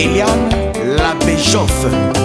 Eliane Labéjoffe.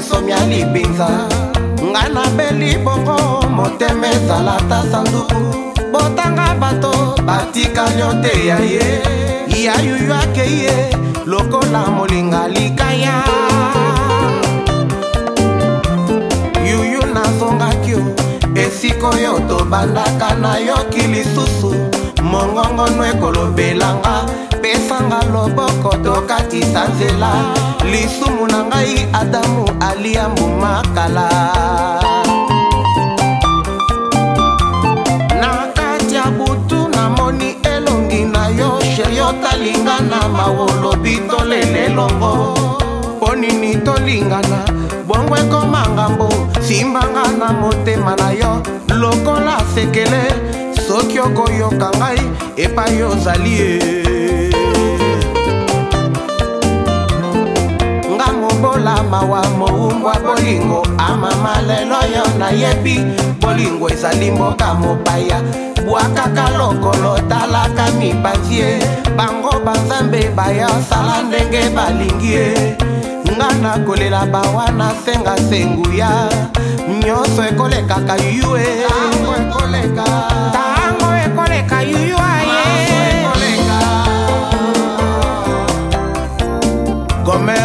nsomi ya libenza ngai nabeli bongo motema ezala ta sanduku botanga bato batikali o te ya ye ya yuyu akei ye lokola molinga likaya yuyu nazongaki o esikoyo tobandaka nayoki lisusu mongongono ekolobelanga opesanga loboko tokatisa nzela lisumu na ngai adamu aliya momakala na kati ya butu namoni elongi na yo sheri otalinga na mawolobi tolele elongo mpo nini tolingana bongo ekoma ngambo simbanga na motema na yo lokola sekele soki okoyoka ngai epai ozali ye mama wa moumbwa bolingo amama lelo yo nayebi bolingo ezali mboka mopaya bwakaka lokolo talaka mipanzi ye bango banzambe bayosala ndenge balingi ye nga nakolela bawa nasenga senguya nyonso ekolekaka yue tango ekoleka tango ekoleka yuyua ye gome